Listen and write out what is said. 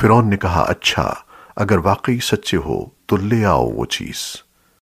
فرعون نے کہا اچھا اگر واقعی سچے ہو تو لے آؤ وہ چیز۔